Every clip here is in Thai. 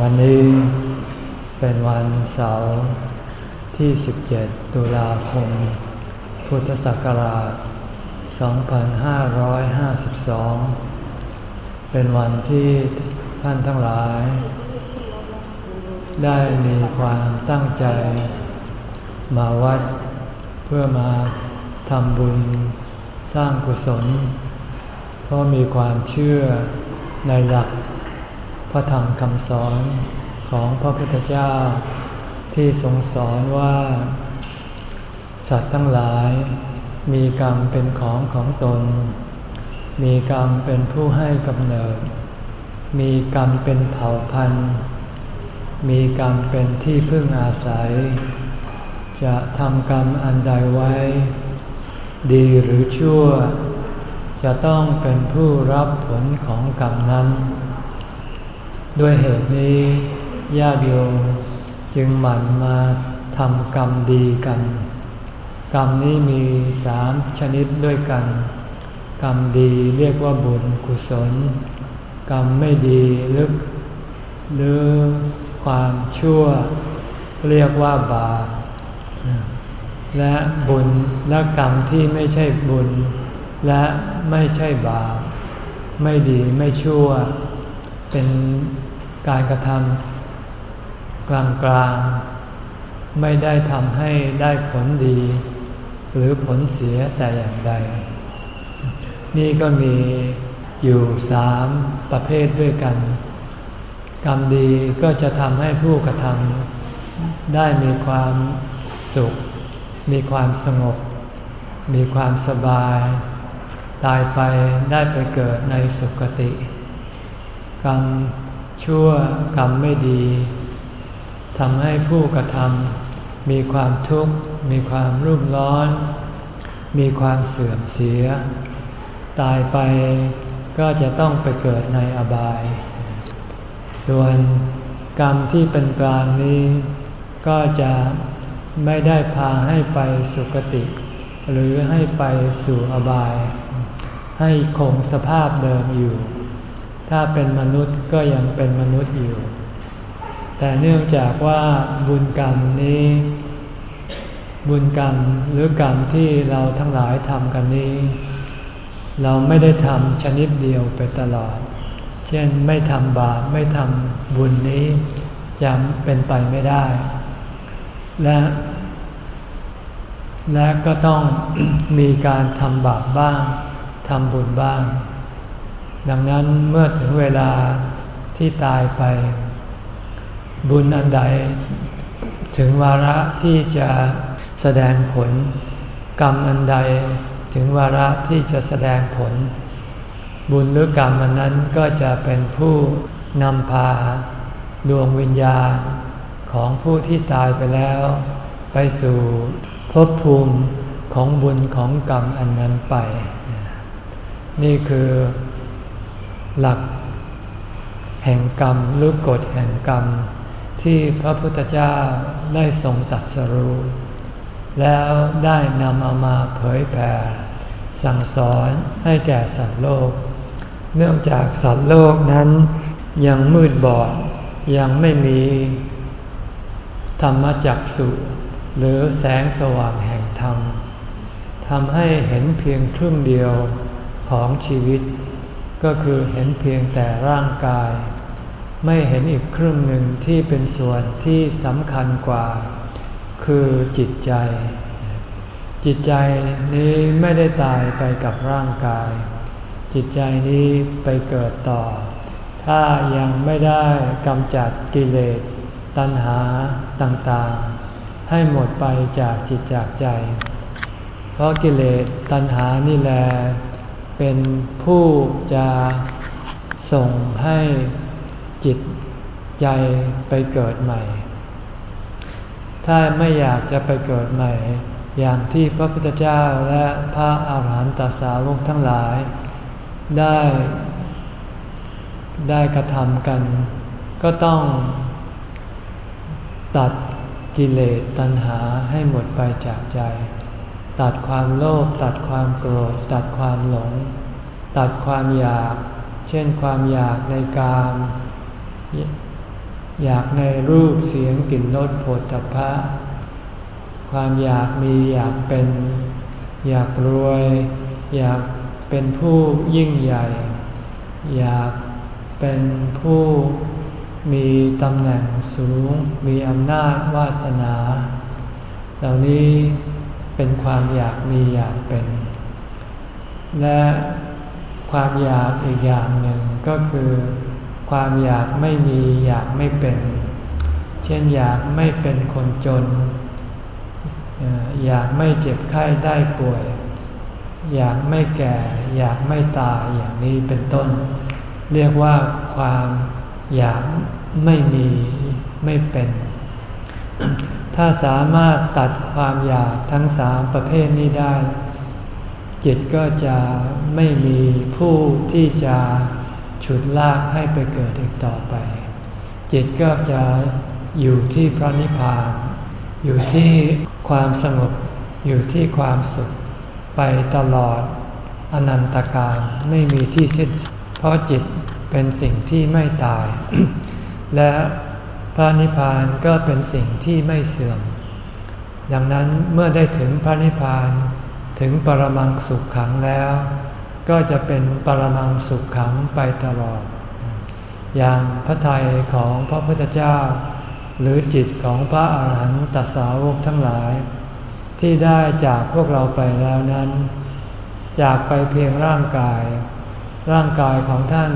วันนี้เป็นวันเสาร์ที่ 17 ตุลาคม พุทธศักราช 2552 เป็นวันที่ท่านทั้งหลาย ได้มีความตั้งใจ มาวัดเพื่อมาทำบุญสร้างกุศล เพราะมีความเชื่อในหลัก พระธรรมคำสอนของพระพุทธเจ้า ที่ทรงสอนว่า สัตว์ทั้งหลายมีกรรมเป็นของของตน มีกรรมเป็นผู้ให้กำเนิด มีกรรมเป็นเผ่าพันธุ์ มีกรรมเป็นที่พึ่งอาศัย จะทำกรรมอันใดไว้ ดีหรือชั่ว จะต้องเป็นผู้รับผลของกรรมนั้น ด้วยเหตุนี้ญาติโยมจึงหมั่นมาทำกรรมดีกัน กรรมนี้มีสามชนิดด้วยกัน กรรมดีเรียกว่าบุญกุศล กรรมไม่ดีลึกหรือความชั่ว เรียกว่าบาปและบุญและกรรมที่ไม่ใช่บุญ และไม่ใช่บาป ไม่ดีไม่ชั่ว เป็นการกระทำกลางๆ ไม่ได้ทำให้ได้ผลดี หรือผลเสียแต่อย่างใด นี่ก็มีอยู่สามประเภทด้วยกัน กรรมดีก็จะทำให้ผู้กระทำได้มีความสุข มีความสงบ มีความสบาย ตายไปได้ไปเกิดในสุคติ กรรมชั่วกรรมไม่ดีทำให้ผู้กระทำมีความทุกข์ มีความรุ่มร้อน มีความเสื่อมเสีย ตายไปก็จะต้องไปเกิดในอบาย ส่วนกรรมที่เป็นกลางนี้ ก็จะไม่ได้พาให้ไปสุคติ หรือให้ไปสู่อบาย ให้คงสภาพเดิมอยู่ ถ้าเป็นมนุษย์ก็ยังเป็นมนุษย์อยู่ แต่เนื่องจากว่าบุญกรรมนี้ บุญกรรมหรือกรรมที่เราทั้งหลายทำกันนี้ เราไม่ได้ทำชนิดเดียวไปตลอด เช่นไม่ทำบาปไม่ทำบุญนี้จะเป็นไปไม่ได้ และและก็ต้องมีการทำบาปบ้างทำบุญบ้าง ดังนั้นเมื่อถึงเวลาที่ตายไป บุญอันใด ถึงวาระที่จะแสดงผล กรรมอันใดถึงวาระที่จะแสดงผล บุญหรือกรรมอันนั้นก็จะเป็นผู้นำพาดวงวิญญาณของผู้ที่ตายไปแล้ว ไปสู่ภพภูมิของบุญของกรรมอันนั้นไป นี่คือ หลักแห่งกรรมหรือกฎแห่งกรรม ที่พระพุทธเจ้าได้ทรงตัดสรู้แล้วได้นำเอามาเผยแผ่ สั่งสอนให้แก่สัตว์โลก เนื่องจากสัตว์โลกนั้นยังมืดบอด ยังไม่มีธรรมจักสุหรือแสงสว่างแห่งธรรมทำให้เห็นเพียงครึ่งเดียวของชีวิต ก็คือเห็นเพียงแต่ร่างกาย ไม่เห็นอีกครึ่งหนึ่งที่เป็นส่วนที่สำคัญกว่า คือจิตใจ จิตใจนี้ไม่ได้ตายไปกับร่างกาย จิตใจนี้ไปเกิดต่อ ถ้ายังไม่ได้กำจัดกิเลสตัณหาต่างๆ ให้หมดไปจากจิตจากใจ เพราะกิเลสตัณหานี่แหละ เป็นผู้จะส่งให้จิตใจไปเกิดใหม่ ถ้าไม่อยากจะไปเกิดใหม่ อย่างที่พระพุทธเจ้าและพระอาหารหันตสาวกทั้งหลาย ได้ได้กระทำกัน ก็ต้องตัดกิเลสตัณหาให้หมดไปจากใจ ตัดความโลภตัดความโกรธ ตัดความหลง ตัดความอยาก เช่นความอยากในกาม อยากในรูปเสียงกลิ่นรสโผฏฐัพพะ ความอยากมีอยากเป็น อยากรวย อยากเป็นผู้ยิ่งใหญ่ อยากเป็นผู้มีตำแหน่งสูง มีอำนาจวาสนา เหล่านี้ เป็นความอยากมีอยากเป็น และความอยากอีกอย่างหนึ่งก็คือ ความอยากไม่มีอยากไม่เป็น เช่นอยากไม่เป็นคนจน อยากไม่เจ็บไข้ได้ป่วย อยากไม่แก่ อยากไม่ตายอย่างนี้เป็นต้น เรียกว่าความอยากไม่มีไม่เป็น ถ้าสามารถตัดความอยากทั้งสามประเภทนี้ได้ จิตก็จะไม่มีผู้ที่จะฉุดลากให้ไปเกิดอีกต่อไป จิตก็จะอยู่ที่พระนิพพาน อยู่ที่ความสงบ อยู่ที่ความสุข ไปตลอดอนันตการไม่มีที่สิ้น เพราะจิตเป็นสิ่งที่ไม่ตาย และ พระนิพพานก็เป็นสิ่งที่ไม่เสื่อม ดังนั้นเมื่อได้ถึงพระนิพพานถึงปรมังสุขขังแล้ว ก็จะเป็นปรมังสุขขังไปตลอด อย่างพระทัยของพระพุทธเจ้า หรือจิตของพระอาหารหันตสาวกทั้งหลาย ที่ได้จากพวกเราไปแล้วนั้น จากไปเพียงร่างกาย ร่างกายของท่าน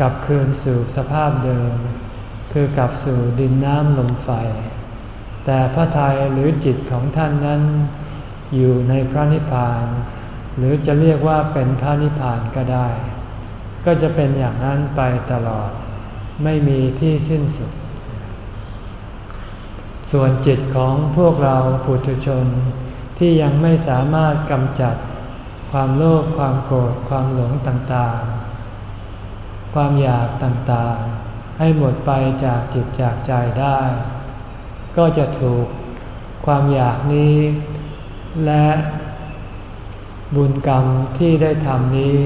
กลับคืนสู่สภาพเดิม คือกลับสู่ดินน้ำลมไฟ แต่พระทัยหรือจิตของท่านนั้น อยู่ในพระนิพพาน หรือจะเรียกว่าเป็นพระนิพพานก็ได้ ก็จะเป็นอย่างนั้นไปตลอด ไม่มีที่สิ้นสุด ส่วนจิตของพวกเราปุถุชนที่ยังไม่สามารถกำจัดความโลภความโกรธความหลงต่างๆ ความอยากต่างๆ ให้หมดไปจากจิตจากใจได้ ก็จะถูกความอยากนี้ และบุญกรรมที่ได้ทำนี้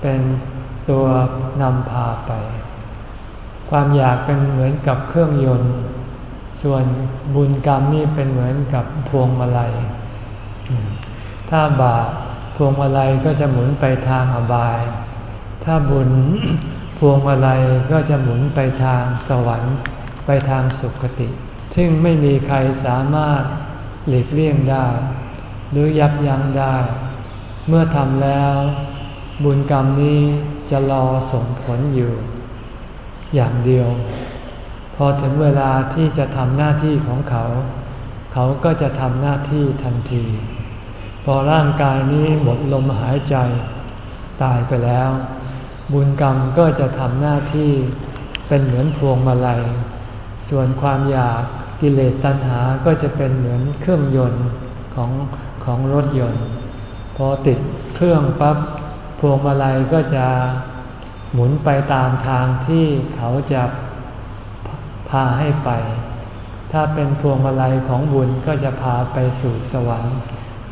เป็นตัวนำพาไป ความอยากเป็นเหมือนกับเครื่องยนต์ ส่วนบุญกรรมนี่เป็นเหมือนกับพวงมาลัย ถ้าบาปพวงมาลัยก็จะหมุนไปทางอบาย ถ้าบุญ พวงมาลัยก็จะหมุนไปทางสวรรค์ไปทางสุคติ ซึ่งไม่มีใครสามารถหลีกเลี่ยงได้ หรือยับยั้งได้ เมื่อทำแล้ว บุญกรรมนี้จะรอส่งผลอยู่ อย่างเดียว พอถึงเวลาที่จะทำหน้าที่ของเขา เขาก็จะทำหน้าที่ทันที พอร่างกายนี้หมดลมหายใจ ตายไปแล้ว บุญกรรมก็จะทำหน้าที่เป็นเหมือนพวงมาลัย ส่วนความอยากกิเลสตัณหาก็จะเป็นเหมือนเครื่องยนต์ของของรถยนต์ พอติดเครื่องปั๊บพวงมาลัยก็จะหมุนไปตามทางที่เขาจะพาให้ไป ถ้าเป็นพวงมาลัยของบุญก็จะพาไปสู่สวรรค์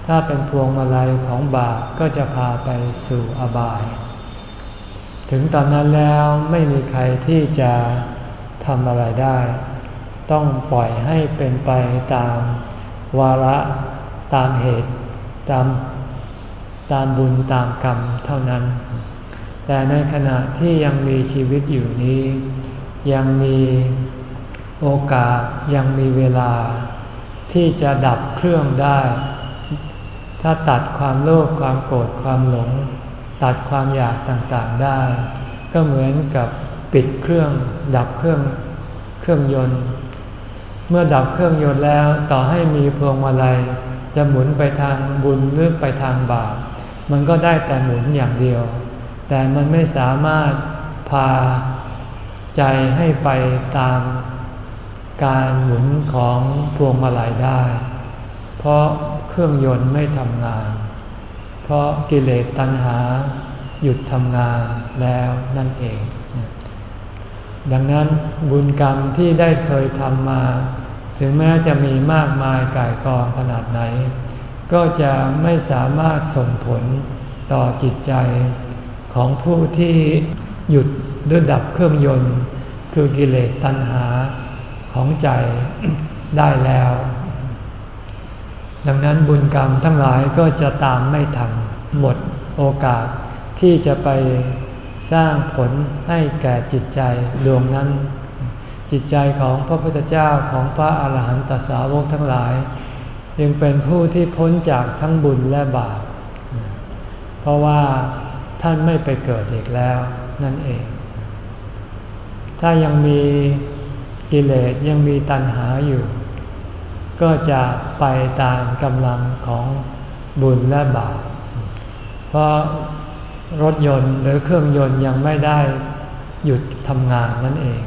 ถ้าเป็นพวงมาลัยของบาปก็จะพาไปสู่อบาย ถึงตอนนั้นแล้วไม่มีใครที่จะทำอะไรได้ ต้องปล่อยให้เป็นไปตามวาระตามเหตุ ตามตามบุญตามกรรมเท่านั้น แต่ในขณะที่ยังมีชีวิตอยู่นี้ ยังมีโอกาสยังมีเวลา ที่จะดับเครื่องได้ ถ้าตัดความโลภความโกรธความหลง ตัดความอยากต่างๆได้ ก็เหมือนกับปิดเครื่องดับเครื่องเครื่องยนต์ เมื่อดับเครื่องยนต์แล้วต่อให้มีพวงมาลัยจะหมุนไปทางบุญหรือไปทางบาปมันก็ได้แต่หมุนอย่างเดียว แต่มันไม่สามารถพาใจให้ไปตามการหมุนของพวงมาลัยได้ เพราะเครื่องยนต์ไม่ทำงาน พราะกิเลสตัณหาหยุดทำงานแล้วนั่นเอง ดังนั้นบุญกรรมที่ได้เคยทำมา ถึงแม้จะมีมากมายกายกองขนาดไหน ก็จะไม่สามารถส่งผลต่อจิตใจของผู้ที่หยุดด้วยดับเครื่องยนต์ คือกิเลสตัณหาของใจได้แล้ว ดังนั้นบุญกรรมทั้งหลายก็จะตามไม่ทัน หมดโอกาสที่จะไปสร้างผลให้แก่จิตใจดวงนั้น จิตใจของพระพุทธเจ้าของพระอาหารหันตสาวกทั้งหลาย ยังเป็นผู้ที่พ้นจากทั้งบุญและบาปเพราะว่าท่านไม่ไปเกิดอีกแล้วนั่นเอง ถ้ายังมีกิเลสยังมีตัณหาอยู่ ก็จะไปตามกำลังของบุญและบาป เพราะรถยนต์หรือเครื่องยนต์ยังไม่ได้หยุดทำงานนั่นเอง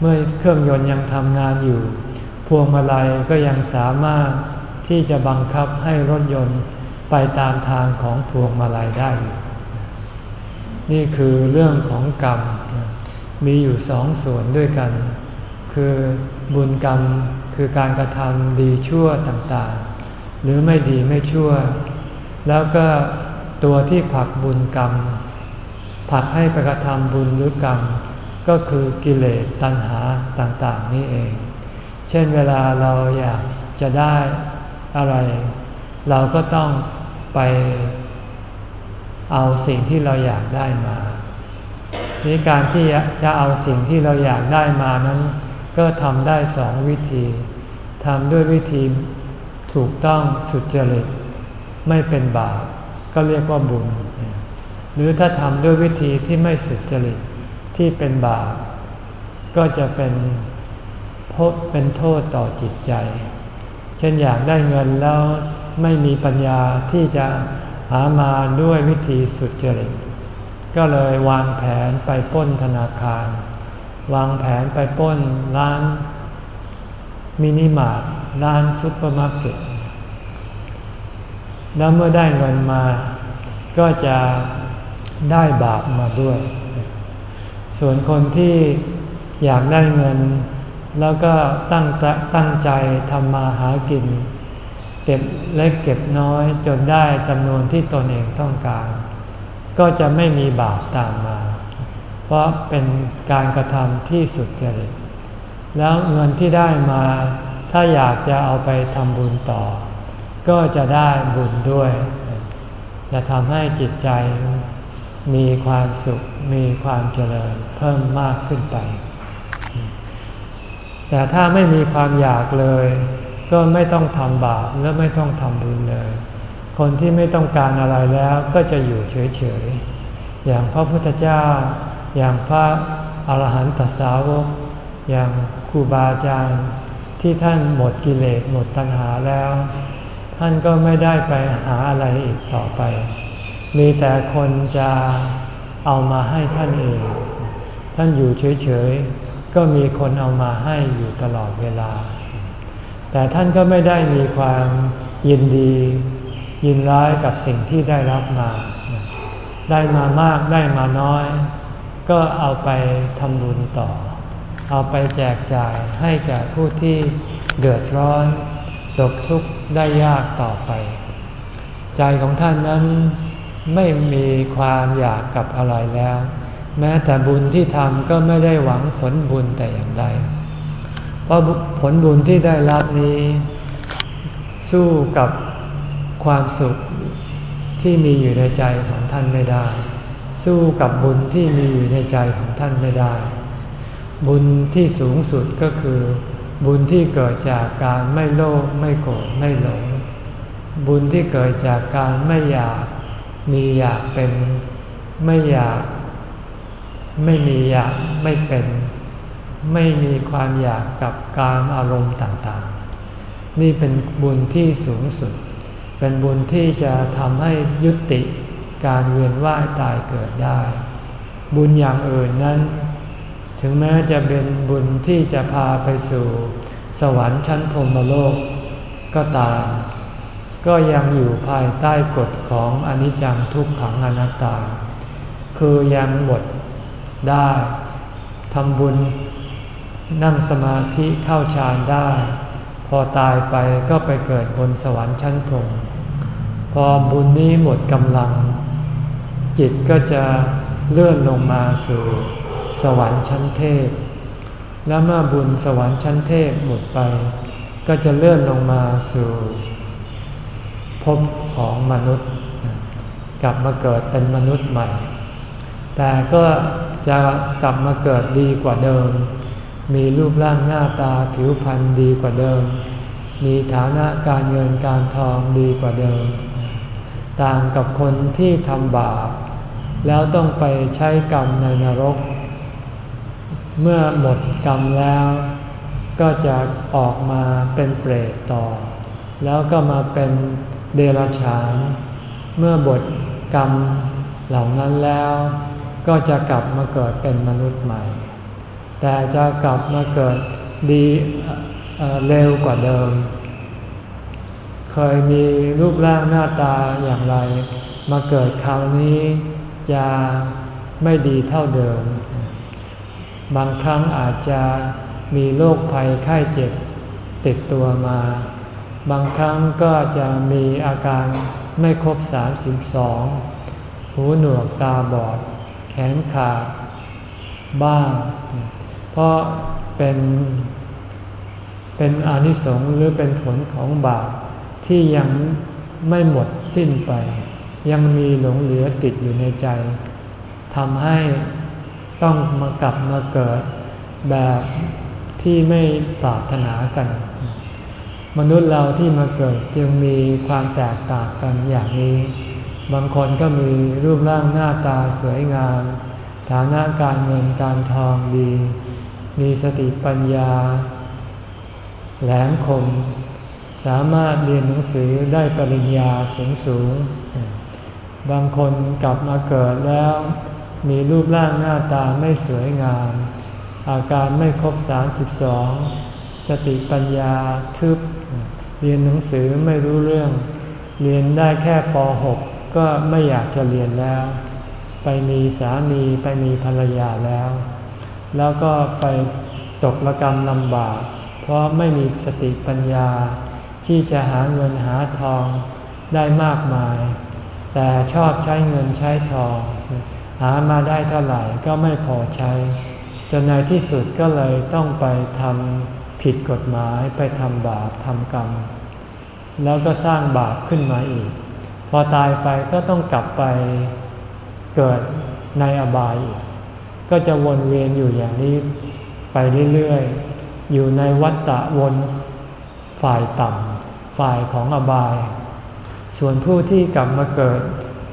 เมื่อเครื่องยนต์ยังทำงานอยู่ พวงมาลัยก็ยังสามารถที่จะบังคับให้รถยนต์ไปตามทางของพวงมาลัยได้ นี่คือเรื่องของกรรม มีอยู่สองส่วนด้วยกัน คือบุญกรรม คือการกระทำดีชั่วต่างๆ หรือไม่ดีไม่ชั่ว แล้วก็ตัวที่ผลักบุญกรรมผลักให้ไปกระทำบุญหรือกรรม ก็คือกิเลสตัณหาต่างๆ นี่เอง เช่นเวลาเราอยากจะได้อะไร เราก็ต้องไปเอาสิ่งที่เราอยากได้มานี่การที่จะเอาสิ่งที่เราอยากได้มานั้น ก็ทำได้สองวิธีทำด้วยวิธีถูกต้องสุจริต ไม่เป็นบาปก็เรียกว่าบุญ หรือถ้าทำด้วยวิธีที่ไม่สุจริตที่เป็นบาปก็จะเป็นโทษเป็นโทษต่อจิตใจ เช่นอยากได้เงินแล้วไม่มีปัญญาที่จะหามาด้วยวิธีสุจริต ก็เลยวางแผนไปป้นธนาคาร วางแผนไปป้นร้านมินิมาร์ทร้านซุปเปอร์มาร์เก็ตแล้วเมื่อได้เงินมา ก็จะได้บาปมาด้วย ส่วนคนที่อยากได้เงิน แล้วก็ตั้งตั้งใจทำมาหากิน เก็บเล็กเก็บน้อยจนได้จำนวนที่ตนเองต้องการ ก็จะไม่มีบาปตามมา ราะเป็นการกระทำที่สุดจริต แล้วเงินที่ได้มาถ้าอยากจะเอาไปทำบุญต่อ ก็จะได้บุญด้วย จะทำให้จิตใจมีความสุขมีความเจริญเพิ่มมากขึ้นไป แต่ถ้าไม่มีความอยากเลย ก็ไม่ต้องทำบาปและไม่ต้องทำบุญเลย คนที่ไม่ต้องการอะไรแล้วก็จะอยู่เฉยๆอย่างพระพุทธเจ้า อย่างพระอรหันตสาวก อย่างครูบาอาจารย์ที่ท่านหมดกิเลสหมดตัณหาแล้ว ท่านก็ไม่ได้ไปหาอะไรอีกต่อไป มีแต่คนจะเอามาให้ท่านเอง ท่านอยู่เฉยๆ ก็มีคนเอามาให้อยู่ตลอดเวลา แต่ท่านก็ไม่ได้มีความยินดียินร้ายกับสิ่งที่ได้รับมา ได้มามากได้มาน้อย ก็เอาไปทำบุญต่อ เอาไปแจกจ่ายให้แก่ผู้ที่เดือดร้อนตกทุกข์ได้ยากต่อไป ใจของท่านนั้นไม่มีความอยากกับอะไรแล้ว แม้แต่บุญที่ทำก็ไม่ได้หวังผลบุญแต่อย่างใด เพราะผลบุญที่ได้รับนี้ สู้กับความสุขที่มีอยู่ในใจของท่านไม่ได้ สู้กับบุญที่มีอยู่ในใจของท่านไม่ได้ บุญที่สูงสุดก็คือ บุญที่เกิดจากการไม่โลภไม่โกรธไม่หลง บุญที่เกิดจากการไม่อยากมีอยากเป็นไม่อยาก ไม่มีอยากไม่เป็น ไม่มีความอยากกับการอารมณ์ต่างๆ นี่เป็นบุญที่สูงสุด เป็นบุญที่จะทำให้ยุติ การเวียนว่ายตายเกิดได้ บุญอย่างอื่นนั้น ถึงแม้จะเป็นบุญที่จะพาไปสู่สวรรค์ชั้นพรมโลกก็ตาม ก็ยังอยู่ภายใต้กฎของอนิจจังทุกขังอนัตตา คือยังหมดได้ทำบุญนั่งสมาธิเข้าฌานได้ พอตายไปก็ไปเกิดบนสวรรค์ชั้นพรหมพอบุญนี้หมดกำลัง จิตก็จะเลื่อนลงมาสู่สวรรค์ชั้นเทพ และเมื่อบุญสวรรค์ชั้นเทพหมดไป ก็จะเลื่อนลงมาสู่ภพของมนุษย์ กลับมาเกิดเป็นมนุษย์ใหม่ แต่ก็จะกลับมาเกิดดีกว่าเดิม มีรูปร่างหน้าตาผิวพรรณดีกว่าเดิม มีฐานะการเงินการทองดีกว่าเดิม ต่างกับคนที่ทำบาป แล้วต้องไปใช้กรรมในนรก เมื่อหมดกรรมแล้ว ก็จะออกมาเป็นเปรตต่อ แล้วก็มาเป็นเดรัจฉาน เมื่อบทกรรมเหล่านั้นแล้ว ก็จะกลับมาเกิดเป็นมนุษย์ใหม่ แต่จะกลับมาเกิดดีเร็วกว่าเดิม เคยมีรูปร่างหน้าตาอย่างไร มาเกิดคราวนี้จะไม่ดีเท่าเดิม บางครั้งอาจจะมีโรคภัยไข้เจ็บติดตัวมา บางครั้งก็จะมีอาการไม่ครบ 32 หูหนวกตาบอด แขนขาดบ้าง เพราะเป็นเป็นอนิสงส์หรือเป็นผลของบาป ที่ยังไม่หมดสิ้นไป ยังมีหลงเหลือติดอยู่ในใจทำให้ต้องมากลับมาเกิดแบบที่ไม่ปรารถนากัน มนุษย์เราที่มาเกิดจึงมีความแตกต่างกันอย่างนี้ บางคนก็มีรูปร่างหน้าตาสวยงาม ฐานะการเงินการทองดี มีสติปัญญา แหลมคม สามารถเรียนหนังสือได้ปริญญาสูงสูง บางคนกลับมาเกิดแล้ว มีรูปร่างหน้าตาไม่สวยงาม อาการไม่ครบ 32 สติปัญญาทึบ เรียนหนังสือไม่รู้เรื่อง เรียนได้แค่ป .6 ก็ไม่อยากจะเรียนแล้ว ไปมีสามีไปมีภรรยาแล้ว แล้วก็ไปตกระกรรมลำบาก เพราะไม่มีสติปัญญา ที่จะหาเงินหาทองได้มากมาย แต่ชอบใช้เงินใช้ทอง หามาได้เท่าไหร่ก็ไม่พอใช้ จนในที่สุดก็เลยต้องไปทำผิดกฎหมายไปทำบาปทำกรรม แล้วก็สร้างบาปขึ้นมาอีก พอตายไปก็ต้องกลับไปเกิดในอบายอีกก็จะวนเวียนอยู่อย่างนี้ไปเรื่อยๆ อยู่ในวัฏฏะวนฝ่ายต่ำ ฝ่ายของอบาย ส่วนผู้ที่กลับมาเกิด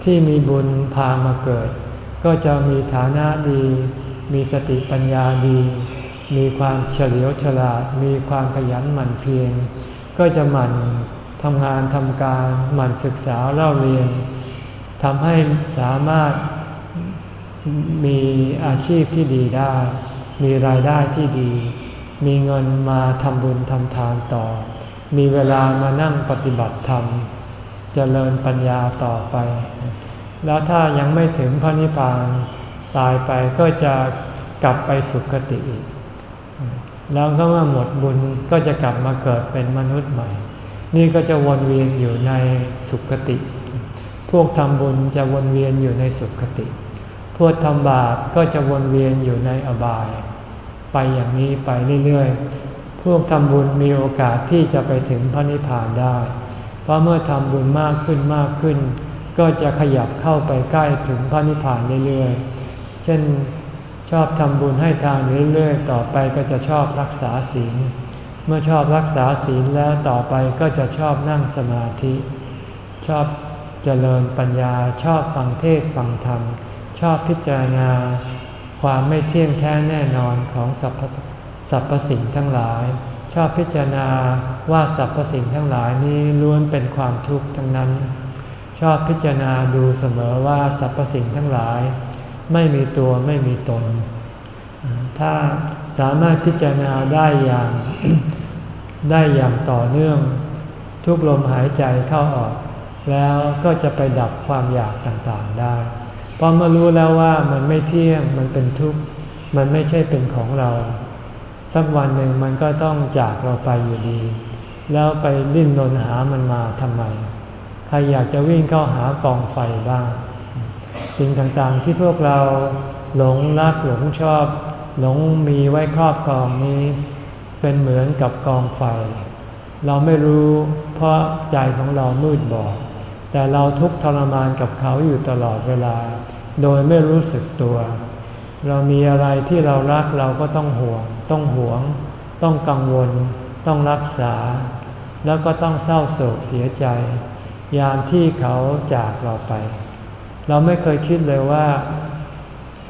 ที่มีบุญพามาเกิด ก็จะมีฐานะดี มีสติปัญญาดี มีความเฉลียวฉลาด มีความขยันหมั่นเพียร ก็จะหมั่นทำงานทำการหมั่นศึกษาเล่าเรียนทำให้สามารถมีอาชีพที่ดีได้ มีรายได้ที่ดี มีเงินมาทำบุญทำทานต่อ มีเวลามานั่งปฏิบัติธรรมเจริญปัญญาต่อไป แล้วถ้ายังไม่ถึงพระนิพพานตายไปก็จะกลับไปสุคติอีก แล้วก็เมื่อหมดบุญก็จะกลับมาเกิดเป็นมนุษย์ใหม่ นี่ก็จะวนเวียนอยู่ในสุคติ พวกทำบุญจะวนเวียนอยู่ในสุคติ พวกทำบาปก็จะวนเวียนอยู่ในอบาย ไปอย่างนี้ไปเรื่อยๆ พวกทำบุญมีโอกาสที่จะไปถึงพระนิพพานได้ เพราะเมื่อทำบุญมากขึ้นมากขึ้น ก็จะขยับเข้าไปใกล้ถึงพระนิพพานเรื่อยๆ เช่นชอบทำบุญให้ทานเรื่อยๆ ต่อไปก็จะชอบรักษาศีล เมื่อชอบรักษาศีลแล้วต่อไปก็จะชอบนั่งสมาธิ ชอบเจริญปัญญา ชอบฟังเทศฟังธรรม ชอบพิจารณา ความไม่เที่ยงแท้แน่นอนของสรรพ สรรพสิ่งทั้งหลาย ชอบพิจารณาว่าสรรพสิ่งทั้งหลายนี้ล้วนเป็นความทุกข์ทั้งนั้น ชอบพิจารณาดูเสมอว่าสรรพสิ่งทั้งหลาย ไม่มีตัวไม่มีตน ถ้าสามารถพิจารณาได้อย่างได้อย่างต่อเนื่อง ทุกลมหายใจเข้าออก แล้วก็จะไปดับความอยากต่างๆได้พอเมื่อรู้แล้วว่ามันไม่เที่ยงมันเป็นทุกข์มันไม่ใช่เป็นของเรา สักวันหนึ่งมันก็ต้องจากเราไปอยู่ดี แล้วไปดิ้นรนหามันมาทำไม ใครอยากจะวิ่งเข้าหากองไฟบ้าง สิ่งต่างๆที่พวกเราหลงรักหลงชอบ หลงมีไว้ครอบครองนี้ เป็นเหมือนกับกองไฟ เราไม่รู้เพราะใจของเรามืดบอดแต่เราทุกทรมานกับเขาอยู่ตลอดเวลา โดยไม่รู้สึกตัว เรามีอะไรที่เรารักเราก็ต้องห่วง ต้องหวง ต้องกังวล ต้องรักษา แล้วก็ต้องเศร้าโศกเสียใจ ยามที่เขาจากเราไป เราไม่เคยคิดเลยว่า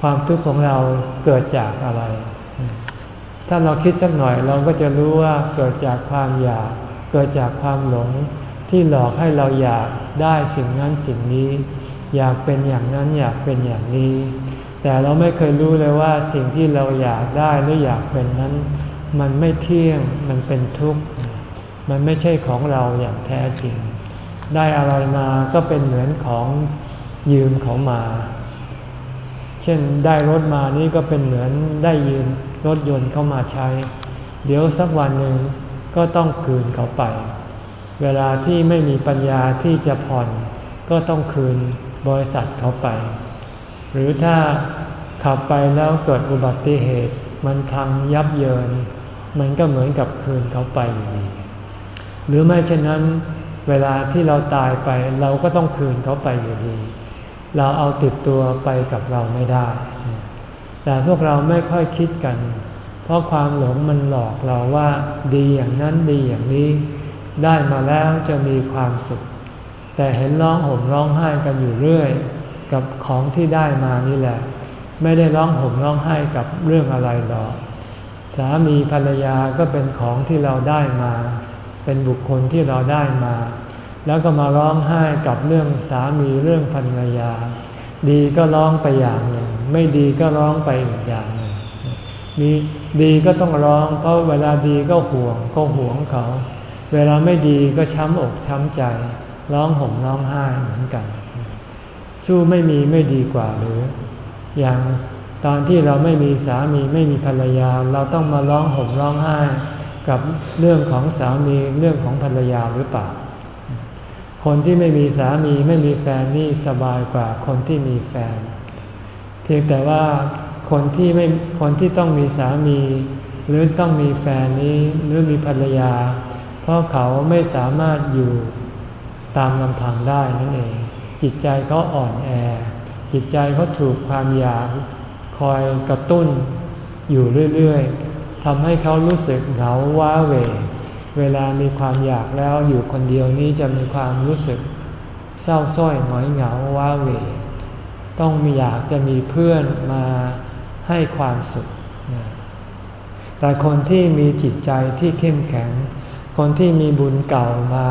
ความทุกข์ของเราเกิดจากอะไร ถ้าเราคิดสักหน่อยเราก็จะรู้ว่าเกิดจากความอยาก เกิดจากความหลงที่หลอกให้เราอยากได้สิ่งนั้นสิ่งนี้ อยากเป็นอย่างนั้นอยากเป็นอย่างนี้ แต่เราไม่เคยรู้เลยว่าสิ่งที่เราอยากได้หรืออยากเป็นนั้น มันไม่เที่ยงมันเป็นทุกข์มันไม่ใช่ของเราอย่างแท้จริง ได้อะไรมาก็เป็นเหมือนของยืมเขามา เช่นได้รถมานี่ก็เป็นเหมือนได้ยืมรถยนต์เข้ามาใช้ เดี๋ยวสักวันหนึ่งก็ต้องคืนเขาไป เวลาที่ไม่มีปัญญาที่จะผ่อน ก็ต้องคืนบริษัทเขาไป หรือถ้าขับไปแล้วเกิดอุบัติเหตุ มันพังยับเยิน มันก็เหมือนกับคืนเขาไปอยู่ดี หรือไม่เช่นนั้นเวลาที่เราตายไปเราก็ต้องคืนเขาไปอยู่ดี เราเอาติดตัวไปกับเราไม่ได้ แต่พวกเราไม่ค่อยคิดกัน เพราะความหลงมันหลอกเราว่า ดีอย่างนั้นดีอย่างนี้ ได้มาแล้วจะมีความสุข แต่เห็นร้องห่มร้องไห้กันอยู่เรื่อย กับของที่ได้มานี่แหละ ไม่ได้ร้องห่มร้องไห้กับเรื่องอะไรหรอก สามีภรรยาก็เป็นของที่เราได้มา เป็นบุคคลที่เราได้มา แล้วก็มาร้องไห้กับเรื่องสามีเรื่องภรรยา ดีก็ร้องไปอย่างหนึ่ง ไม่ดีก็ร้องไปอีกอย่างหนึ่งมีดีก็ต้องร้องเพราะเวลาดีก็ห่วงก็ห่วงเขา เวลาไม่ดีก็ช้ำอกช้ำใจ ร้องห่มร้องไห้เหมือนกัน สู้ไม่มีไม่ดีกว่าหรือ อย่างตอนที่เราไม่มีสามีไม่มีภรรยา เราต้องมาร้องห่มร้องไห้กับเรื่องของสามีเรื่องของภรรยาหรือเปล่า คนที่ไม่มีสามีไม่มีแฟนนี่สบายกว่าคนที่มีแฟน เพียงแต่ว่าคนที่ไม่คนที่ต้องมีสามี หรือต้องมีแฟนนี้หรือมีภรรยา เพราะเขาไม่สามารถอยู่ตามลำพังได้นั่นเอง จิตใจเขาอ่อนแอ จิตใจเขาถูกความอยากคอยกระตุ้นอยู่เรื่อยๆทำให้เขารู้สึกเหงาว้าเหวเวลามีความอยากแล้วอยู่คนเดียวนี้จะมีความรู้สึกเศร้าส้อยหงอยเหงาว้าเหวต้องมีอยากจะมีเพื่อนมาให้ความสุข แต่คนที่มีจิตใจที่เข้มแข็ง คนที่มีบุญเก่ามา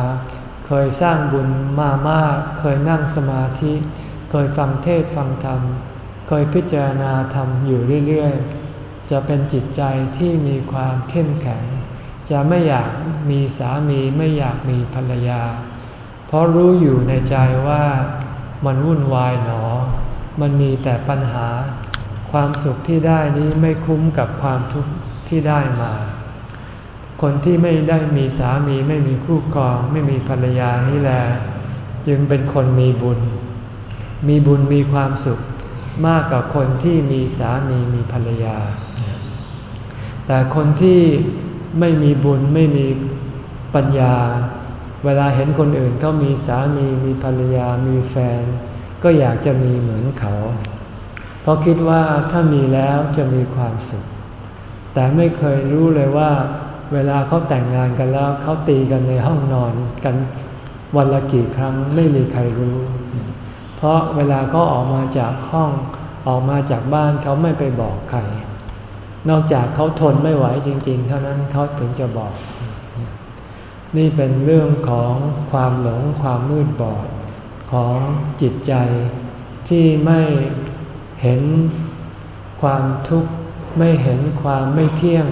เคยสร้างบุญมามาก เคยนั่งสมาธิ เคยฟังเทศฟังธรรม เคยพิจารณาธรรมอยู่เรื่อยๆ จะเป็นจิตใจที่มีความเข้มแข็ง จะไม่อยากมีสามีไม่อยากมีภรรยา เพราะรู้อยู่ในใจว่ามันวุ่นวายหนอ มันมีแต่ปัญหา ความสุขที่ได้นี้ไม่คุ้มกับความทุกข์ที่ได้มา คนที่ไม่ได้มีสามีไม่มีคู่ครอง ไม่มีภรรยานี่แหละจึงเป็นคนมีบุญ มีบุญมีความสุขมากกว่าคนที่มีสามีมีภรรยา แต่คนที่ไม่มีบุญไม่มีปัญญา เวลาเห็นคนอื่นเขามีสามีมีภรรยามีแฟน ก็อยากจะมีเหมือนเขา เพราะคิดว่าถ้ามีแล้วจะมีความสุข แต่ไม่เคยรู้เลยว่า เวลาเขาแต่งงานกันแล้วเขาตีกันในห้องนอนกันวันละกี่ครั้งไม่มีใครรู้ เพราะเวลาเขาออกมาจากห้องออกมาจากบ้านเขาไม่ไปบอกใคร นอกจากเขาทนไม่ไหวจริง ๆ เท่านั้นเขาถึงจะบอก นี่เป็นเรื่องของความหลงความมืดบอดของจิตใจที่ไม่เห็นความทุกข์ไม่เห็นความไม่เที่ยง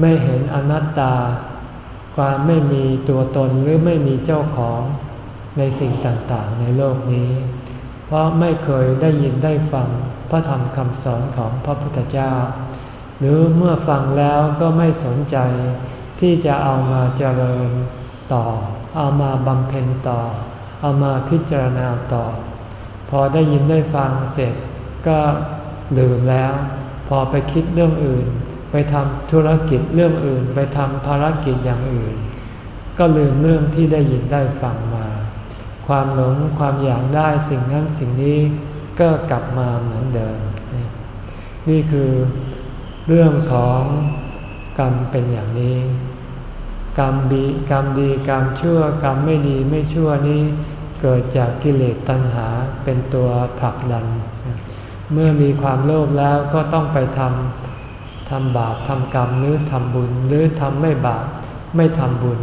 ไม่เห็นอนัตตา ความไม่มีตัวตนหรือไม่มีเจ้าของในสิ่งต่างๆ ในโลกนี้ เพราะไม่เคยได้ยินได้ฟังพระธรรมคำสอนของพระพุทธเจ้า หรือเมื่อฟังแล้วก็ไม่สนใจที่จะเอามาเจริญต่อ เอามาบำเพ็ญต่อ เอามาพิจารณาต่อ พอได้ยินได้ฟังเสร็จก็ลืมแล้ว พอไปคิดเรื่องอื่น ไปทำธุรกิจเรื่องอื่น ไปทำภารกิจอย่างอื่น ก็ลืมเรื่องที่ได้ยินได้ฟังมา ความหลงความอยากได้สิ่งนั้นสิ่งนี้ก็กลับมาเหมือนเดิม นี่คือเรื่องของกรรมเป็นอย่างนี้ กรรมดีกรรมดีกรรมชั่วกรรมไม่ดีไม่ชั่วนี้เกิดจากกิเลสตัณหาเป็นตัวผลักดัน เมื่อมีความโลภแล้วก็ต้องไปทำ ทำบาปทำกรรมหรือทำบุญหรือทำไม่บาปไม่ทำบุญ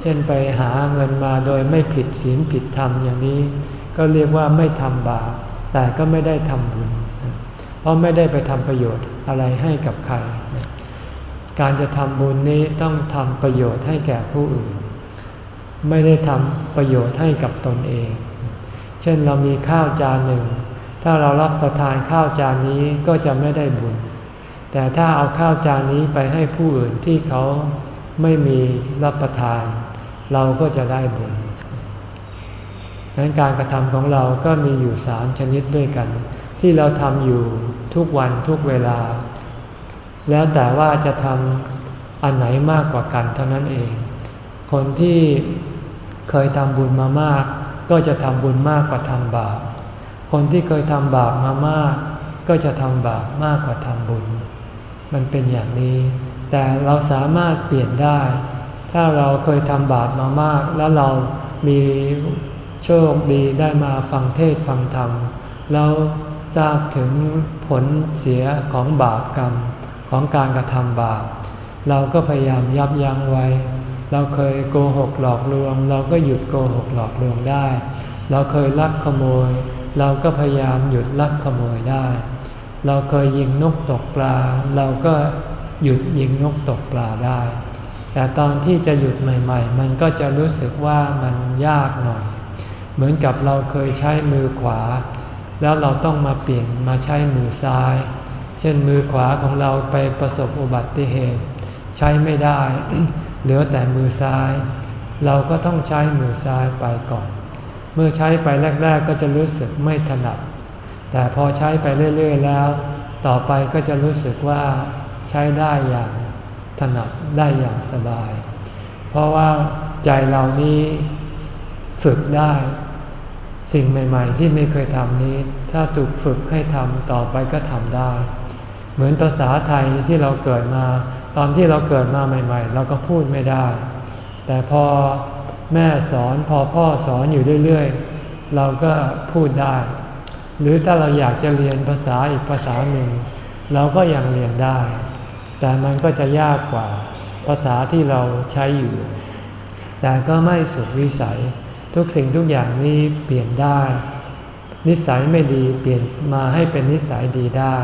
เช่นไปหาเงินมาโดยไม่ผิดศีลผิดธรรมอย่างนี้ ก็เรียกว่าไม่ทำบาปแต่ก็ไม่ได้ทำบุญ เพราะไม่ได้ไปทำประโยชน์อะไรให้กับใคร การจะทำบุญนี้ต้องทำประโยชน์ให้แก่ผู้อื่น ไม่ได้ทำประโยชน์ให้กับตนเอง เช่นเรามีข้าวจานหนึ่ง ถ้าเรารับประทานข้าวจานนี้ก็จะไม่ได้บุญ แต่ถ้าเอาข้าวจานนี้ไปให้ผู้อื่นที่เขาไม่มีรับประทาน เราก็จะได้บุญดังนั้นการกระทำของเราก็มีอยู่สามชนิดด้วยกัน ที่เราทำอยู่ทุกวันทุกเวลา แล้วแต่ว่าจะทำอันไหนมากกว่ากันเท่านั้นเอง คนที่เคยทำบุญมามาก ก็จะทำบุญมากกว่าทำบาป คนที่เคยทำบาปมามาก ก็จะทำบาปมากกว่าทำบุญ มันเป็นอย่างนี้ แต่เราสามารถเปลี่ยนได้ ถ้าเราเคยทำบาปมามาก แล้วเรามีโชคดีได้มาฟังเทศฟังธรรมเราทราบถึงผลเสียของบาปกรรมของการกระทำบาป เราก็พยายามยับยั้งไว้ เราเคยโกหกหลอกลวง เราก็หยุดโกหกหลอกลวงได้ เราเคยลักขโมย เราก็พยายามหยุดลักขโมยได้ เราเคยยิงนกตกปลา เราก็หยุดยิงนกตกปลาได้ แต่ตอนที่จะหยุดใหม่ ๆ มันก็จะรู้สึกว่ามันยากหน่อย เหมือนกับเราเคยใช้มือขวา แล้วเราต้องมาเปลี่ยนมาใช้มือซ้าย เช่นมือขวาของเราไปประสบอุบัติเหตุ ใช้ไม่ได้ เหลือแต่มือซ้าย เราก็ต้องใช้มือซ้ายไปก่อน เมื่อใช้ไปแรก ๆ ก็จะรู้สึกไม่ถนัด แต่พอใช้ไปเรื่อย ๆ แล้ว ต่อไปก็จะรู้สึกว่าใช้ได้อย่างถนัดได้อย่างสบาย เพราะว่าใจเรานี้ฝึกได้ สิ่งใหม่ ๆ ที่ไม่เคยทำนี้ ถ้าถูกฝึกให้ทำต่อไปก็ทำได้ เหมือนภาษาไทยที่เราเกิดมา ตอนที่เราเกิดมาใหม่ ๆ เราก็พูดไม่ได้ แต่พอแม่สอนพอพ่อสอนอยู่เรื่อย ๆ เราก็พูดได้ หรือถ้าเราอยากจะเรียนภาษาอีกภาษาหนึ่ง เราก็ยังเรียนได้ แต่มันก็จะยากกว่าภาษาที่เราใช้อยู่ แต่ก็ไม่สุดวิสัย ทุกสิ่งทุกอย่างนี้เปลี่ยนได้ นิสัยไม่ดีเปลี่ยนมาให้เป็นนิสัยดีได้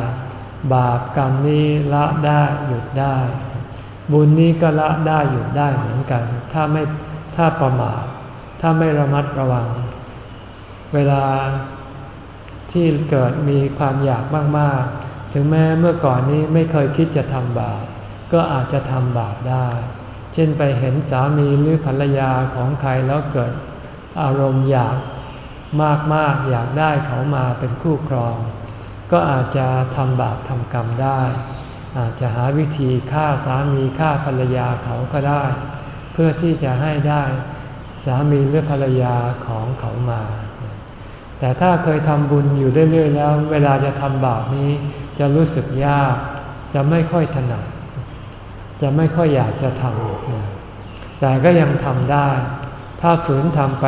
บาปกรรมนี้ละได้หยุดได้ บุญนี้ก็ละได้หยุดได้เหมือนกัน ถ้าไม่ถ้าประมาทถ้าไม่ระมัดระวัง เวลา ที่เกิดมีความอยากมากๆ ถึงแม้เมื่อก่อนนี้ไม่เคยคิดจะทำบาปก็อาจจะทำบาปได้ เช่นไปเห็นสามีหรือภรรยาของใครแล้วเกิดอารมณ์อยากมากๆ อยากได้เขามาเป็นคู่ครอง ก็อาจจะทำบาปทำกรรมได้ อาจจะหาวิธีฆ่าสามีฆ่าภรรยาเขาก็ได้ เพื่อที่จะให้ได้สามีหรือภรรยาของเขามา แต่ถ้าเคยทำบุญอยู่เรื่อยๆแล้ว เวลาจะทำบาปนี้ จะรู้สึกยาก จะไม่ค่อยถนัด จะไม่ค่อยอยากจะทำแต่ก็ยังทำได้ ถ้าฝืนทำไป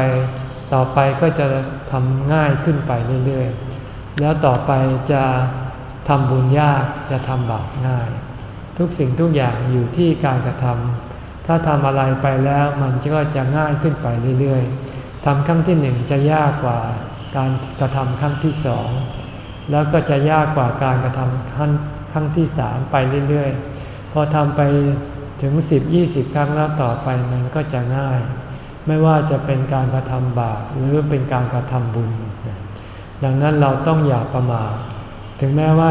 ต่อไปก็จะทำง่ายขึ้นไปเรื่อยๆ แล้วต่อไปจะทำบุญยาก จะทำบาปง่าย ทุกสิ่งทุกอย่างอยู่ที่การกระทำถ้าทำอะไรไปแล้วมันก็จะง่ายขึ้นไปเรื่อยๆทำครั้งที่หนึ่งจะยากกว่า การกระทำครั้งที่สองแล้วก็จะยากกว่าการกระทำขั้นครั้งที่สามไปเรื่อยๆ พอทำไปถึงสิบยี่สิบครั้งแล้วต่อไปมันก็จะง่าย ไม่ว่าจะเป็นการกระทำบาปหรือเป็นการกระทำบุญ ดังนั้นเราต้องอย่าประมาทถึงแม้ว่า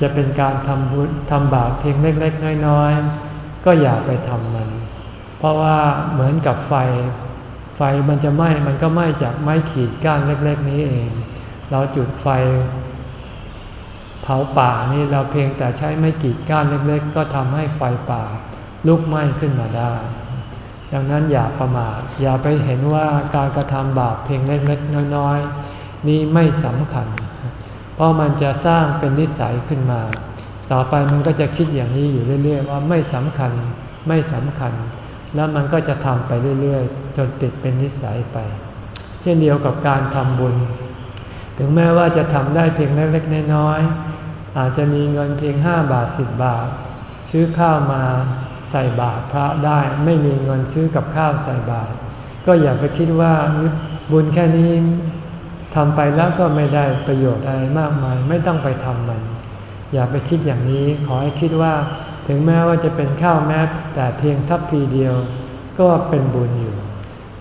จะเป็นการทำบุญทำบาปเพียงเล็กๆ น้อยๆ ก็อย่าไปทำมัน เพราะว่าเหมือนกับไฟ ไฟมันจะไหม้มันก็ไหม้จากไม้ขีดก้านเล็กๆ นี้เอง เราจุดไฟ เผาป่านี่เราเพียงแต่ใช้ไม่กี่ก้านเล็ก ๆ ก็ทำให้ไฟป่า ลุกไหม้ขึ้นมาได้ ดังนั้นอย่าประมาทอย่าไปเห็นว่าการกระทำบาปเพียงเล็กๆ น้อยๆ นี่ไม่สำคัญ เพราะมันจะสร้างเป็นนิสัยขึ้นมา ต่อไปมันก็จะคิดอย่างนี้อยู่เรื่อยๆว่าไม่สำคัญไม่สำคัญ แล้วมันก็จะทำไปเรื่อยๆ จนติดเป็นนิสัยไป เช่นเดียวกับการทำบุญ ถึงแม้ว่าจะทำได้เพียงเล็กๆ น้อยๆ อาจจะมีเงินเพียง 5 บาท 10 บาท ซื้อข้าวมาใส่บาตรพระได้ไม่มีเงินซื้อกับข้าวใส่บาตรก็อย่าไปคิดว่าบุญแค่นี้ทำไปแล้วก็ไม่ได้ประโยชน์อะไรมากมาย ไม่ต้องไปทำมัน อย่าไปคิดอย่างนี้ขอให้คิดว่า ถึงแม้ว่าจะเป็นข้าวแม้แต่เพียงทัพพีเดียว ก็เป็นบุญอยู่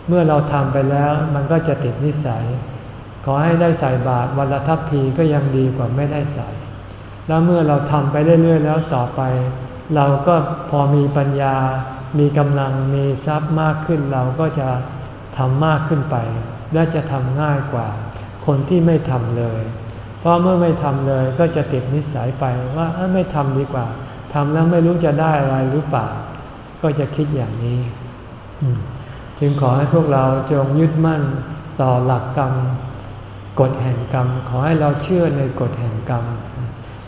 เมื่อเราทำไปแล้วมันก็จะติดนิสัย ขอให้ได้ใส่บาตรวันละทัพพีก็ยังดีกว่าไม่ได้ใส่ แล้วเมื่อเราทำไปเรื่อยๆแล้วต่อไป เราก็พอมีปัญญา มีกำลังมีทรัพย์มากขึ้นเราก็จะทำมากขึ้นไป และจะทำง่ายกว่า คนที่ไม่ทำเลย เพราะเมื่อไม่ทำเลยก็จะติดนิสัยไปว่าไม่ทำดีกว่า ทำแล้วไม่รู้จะได้อะไรหรือเปล่า ก็จะคิดอย่างนี้ จึงขอให้พวกเราจงยึดมั่นต่อหลักกรรมกฎแห่งกรรม ขอให้เราเชื่อในกฎแห่งกรรม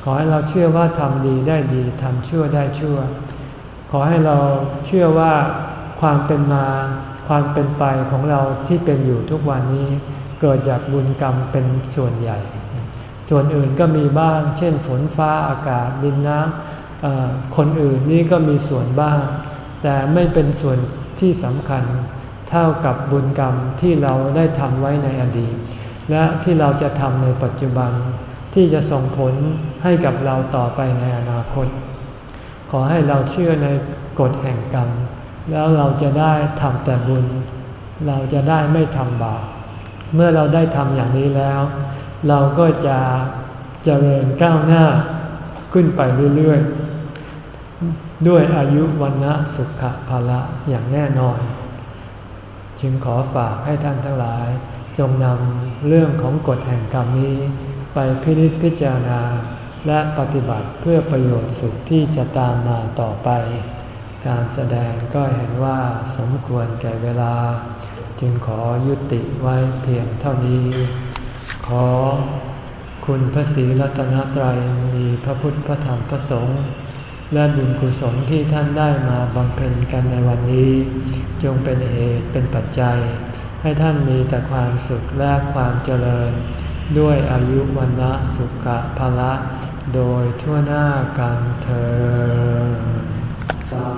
ขอให้เราเชื่อว่าทำดีได้ดีทำชั่วได้ชั่ว ขอให้เราเชื่อว่าความเป็นมาความเป็นไปของเราที่เป็นอยู่ทุกวันนี้ เกิดจากบุญกรรมเป็นส่วนใหญ่ ส่วนอื่นก็มีบ้าง เช่นฝนฟ้าอากาศดินน้ำ คนอื่นนี่ก็มีส่วนบ้าง แต่ไม่เป็นส่วนที่สำคัญ เท่ากับบุญกรรมที่เราได้ทำไว้ในอดีต และที่เราจะทำในปัจจุบัน ที่จะส่งผลให้กับเราต่อไปในอนาคต ขอให้เราเชื่อในกฎแห่งกรรม แล้วเราจะได้ทำแต่บุญ เราจะได้ไม่ทำบาปเมื่อเราได้ทำอย่างนี้แล้ว เราก็จะเจริญก้าวหน้าขึ้นไปเรื่อยๆ ด้วยอายุวันนะสุขภาละอย่างแน่นอน จึงขอฝากให้ท่านทั้งหลาย จงนำเรื่องของกฎแห่งกรรมนี้ ไปพินิจพิจารณา และปฏิบัติเพื่อประโยชน์สุขที่จะตามมาต่อไป การแสดงก็เห็นว่าสมควรแก่เวลา จึงขอยุติไว้เพียงเท่านี้ ขอคุณพระศรีรัตนตรัยมีพระพุทธพระธรรมพระสงฆ์ และบุญกุศลที่ท่านได้มาบำเพ็ญกันในวันนี้ จงเป็นเหตุเป็นปัจจัย ให้ท่านมีแต่ความสุขและความเจริญ ด้วยอายุวันะสุขภะละ โดยทั่วหน้ากันเธอ